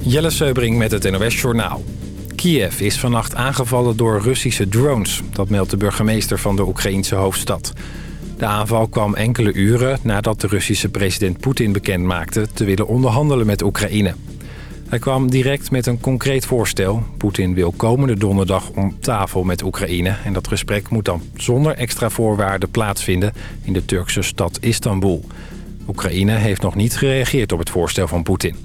Jelle Seubring met het NOS Journaal. Kiev is vannacht aangevallen door Russische drones. Dat meldt de burgemeester van de Oekraïense hoofdstad. De aanval kwam enkele uren nadat de Russische president Poetin bekendmaakte... te willen onderhandelen met Oekraïne. Hij kwam direct met een concreet voorstel. Poetin wil komende donderdag om tafel met Oekraïne... en dat gesprek moet dan zonder extra voorwaarden plaatsvinden... in de Turkse stad Istanbul. Oekraïne heeft nog niet gereageerd op het voorstel van Poetin.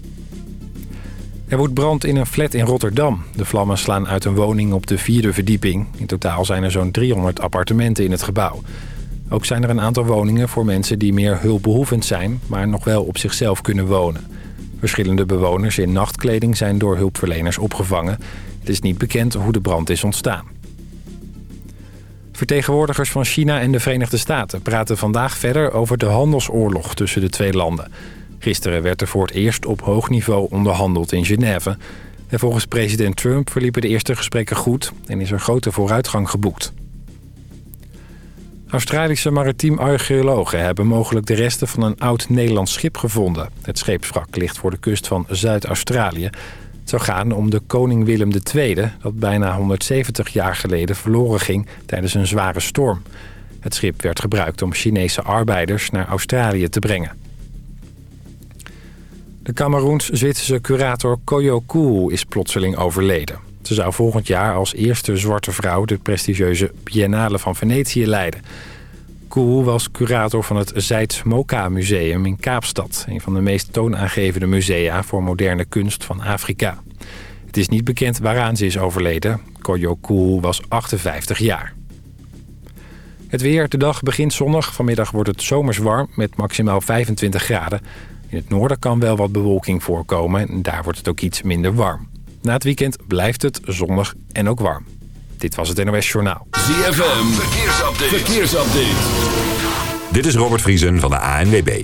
Er woedt brand in een flat in Rotterdam. De vlammen slaan uit een woning op de vierde verdieping. In totaal zijn er zo'n 300 appartementen in het gebouw. Ook zijn er een aantal woningen voor mensen die meer hulpbehoevend zijn... maar nog wel op zichzelf kunnen wonen. Verschillende bewoners in nachtkleding zijn door hulpverleners opgevangen. Het is niet bekend hoe de brand is ontstaan. Vertegenwoordigers van China en de Verenigde Staten praten vandaag verder over de handelsoorlog tussen de twee landen. Gisteren werd er voor het eerst op hoog niveau onderhandeld in Genève. En volgens president Trump verliepen de eerste gesprekken goed en is er grote vooruitgang geboekt. Australische maritiem archeologen hebben mogelijk de resten van een oud Nederlands schip gevonden. Het scheepswrak ligt voor de kust van Zuid-Australië. Het zou gaan om de koning Willem II, dat bijna 170 jaar geleden verloren ging tijdens een zware storm. Het schip werd gebruikt om Chinese arbeiders naar Australië te brengen. De Cameroens-Zwitserse curator Koyo Kuhu is plotseling overleden. Ze zou volgend jaar als eerste zwarte vrouw de prestigieuze Biennale van Venetië leiden. Kuhu was curator van het Zeids Moka Museum in Kaapstad... een van de meest toonaangevende musea voor moderne kunst van Afrika. Het is niet bekend waaraan ze is overleden. Koyo Kuhu was 58 jaar. Het weer, de dag begint zonnig. Vanmiddag wordt het zomers warm met maximaal 25 graden. In het noorden kan wel wat bewolking voorkomen en daar wordt het ook iets minder warm. Na het weekend blijft het zonnig en ook warm. Dit was het NOS Journaal. ZFM, verkeersupdate. verkeersupdate. Dit is Robert Vriesen van de ANWB.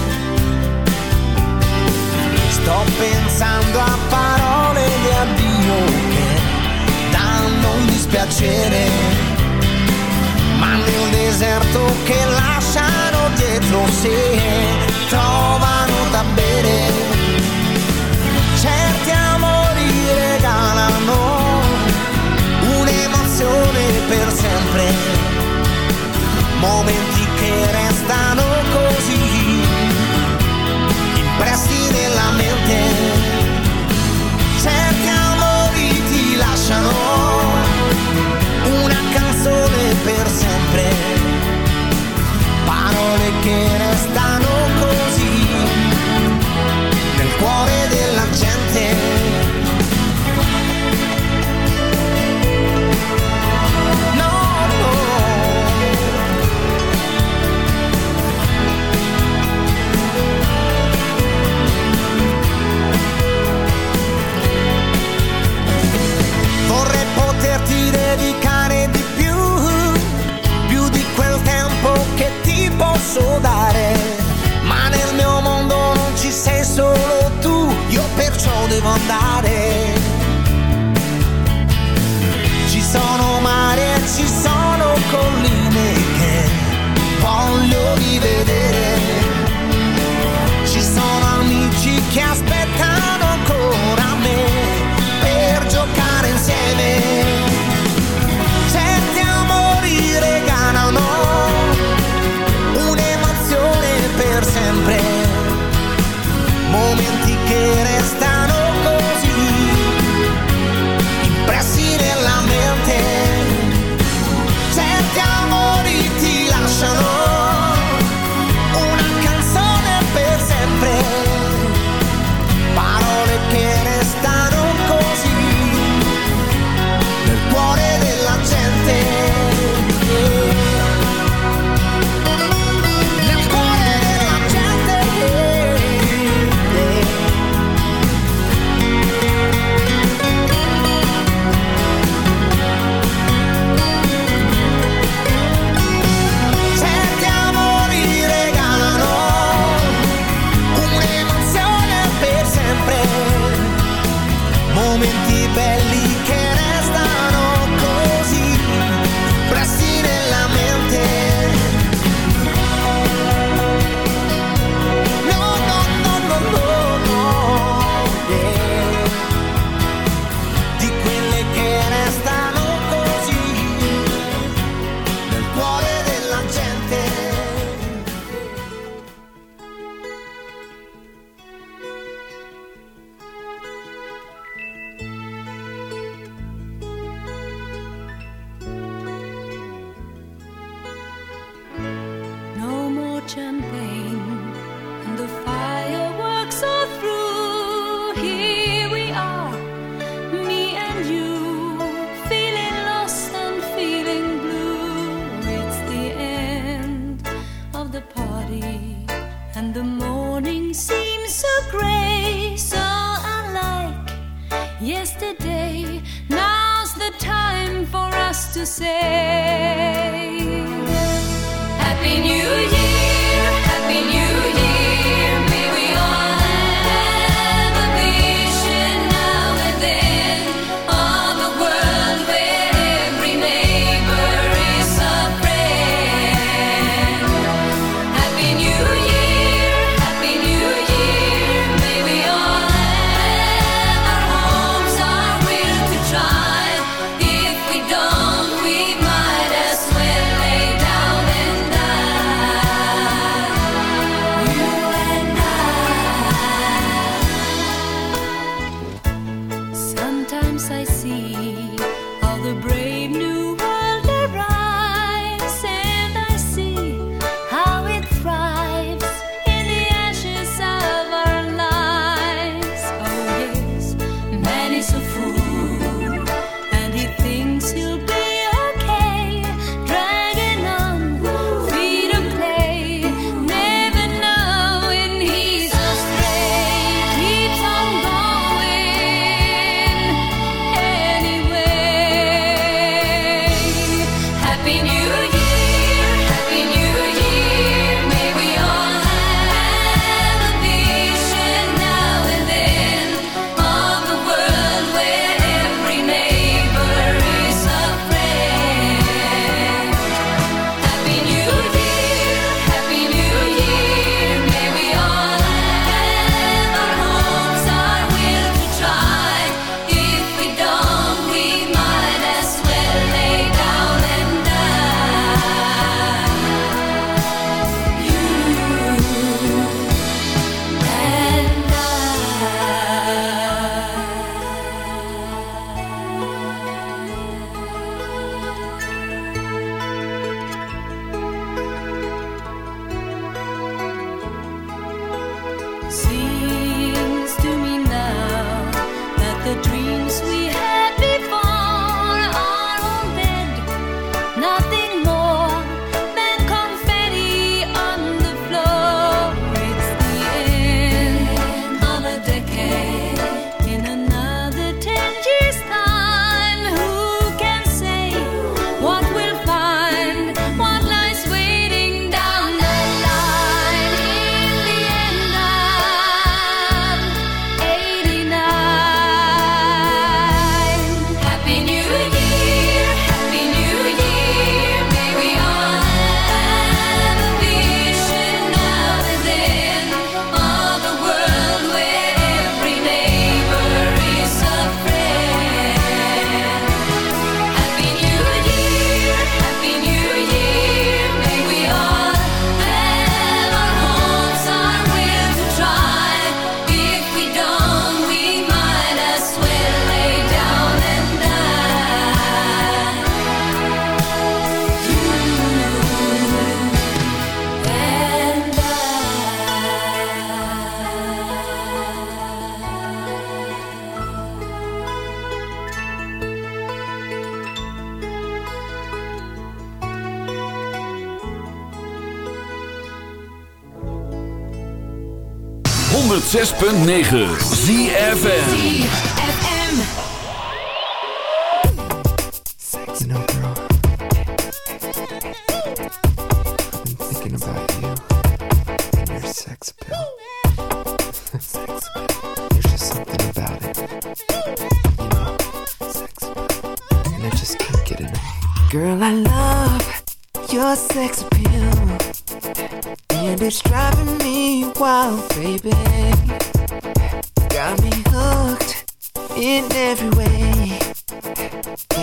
Sto pensando a parole di addio che danno un dispiacere, ma nel deserto che lasciano dietro sé trovano da bere.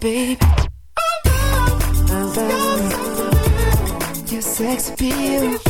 Baby. Your sex appeal.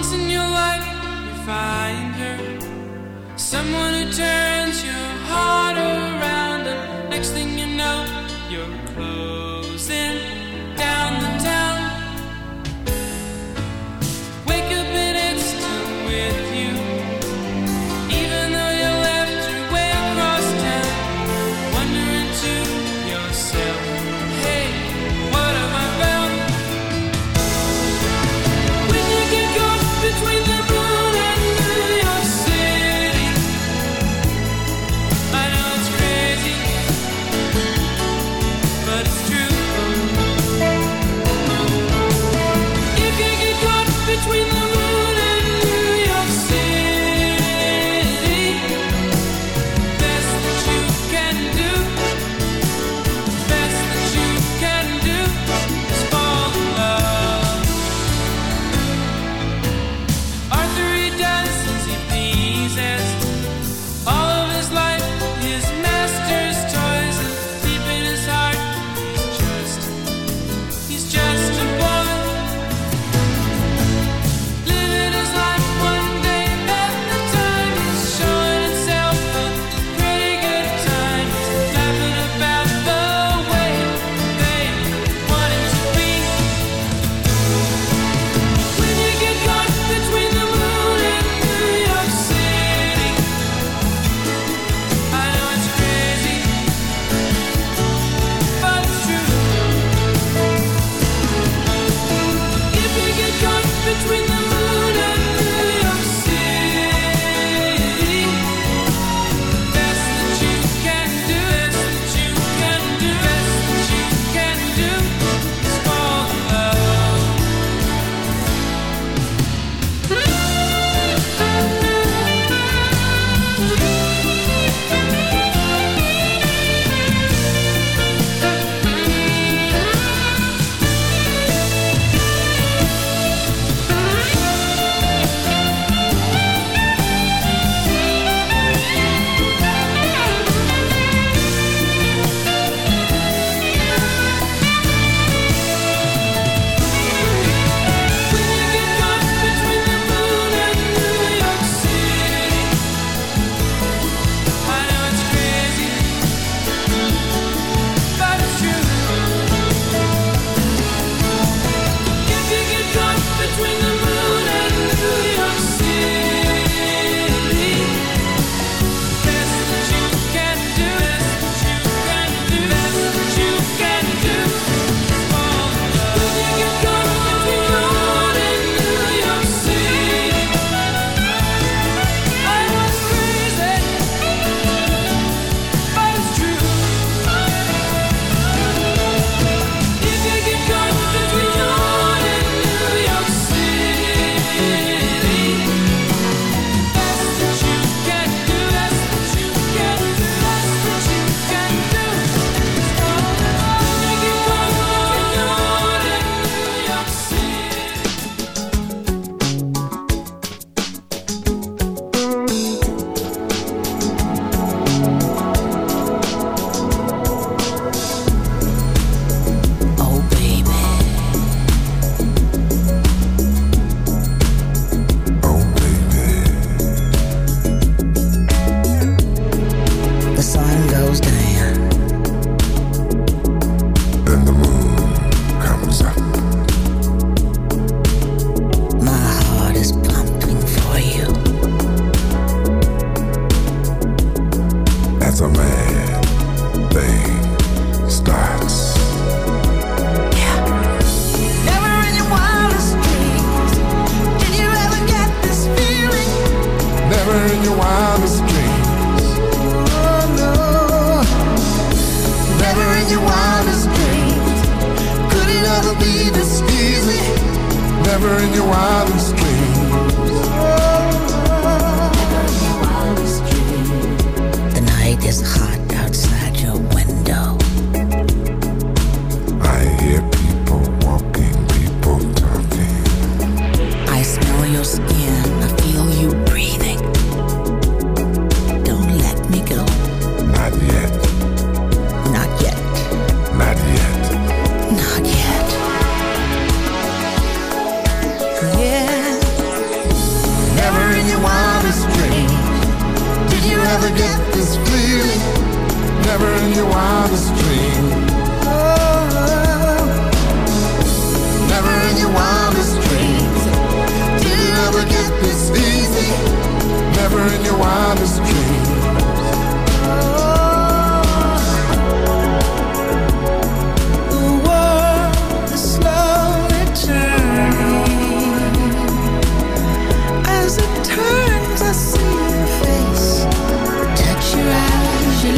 Once in your life, you find her. Someone who turns your heart around, and next thing you know, you're close.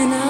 and I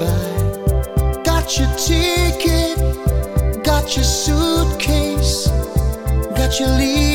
goodbye. Got your ticket, got your suitcase, got your leave.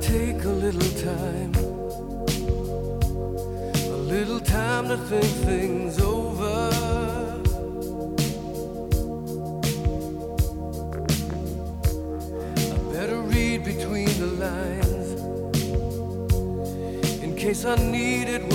take a little time, a little time to think things over. I better read between the lines in case I need it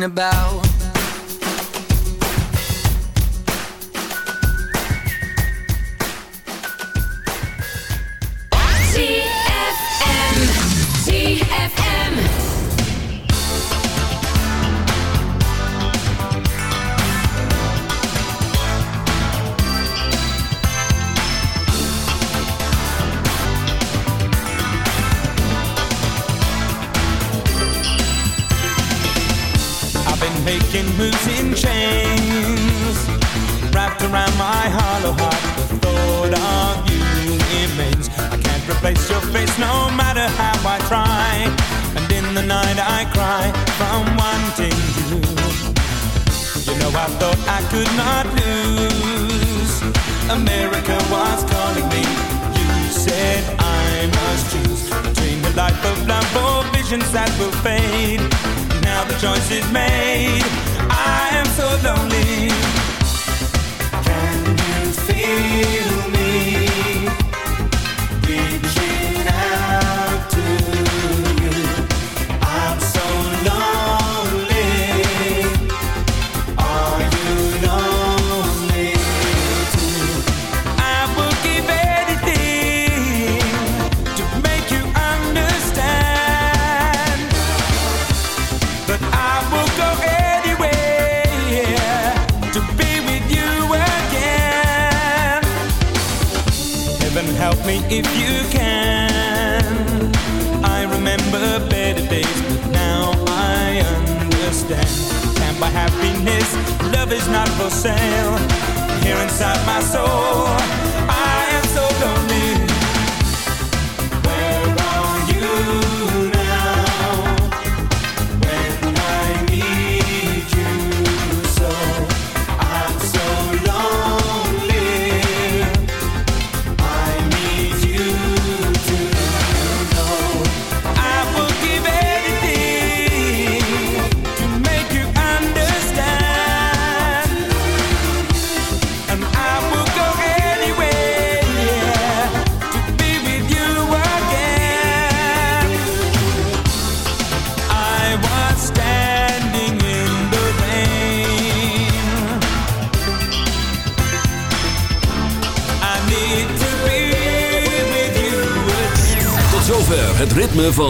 about.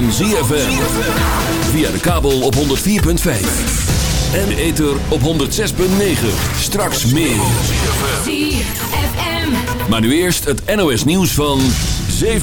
van ZFM. Via de kabel op 104.5. En ether op 106.9. Straks meer. ZFM. Maar nu eerst het NOS nieuws van 7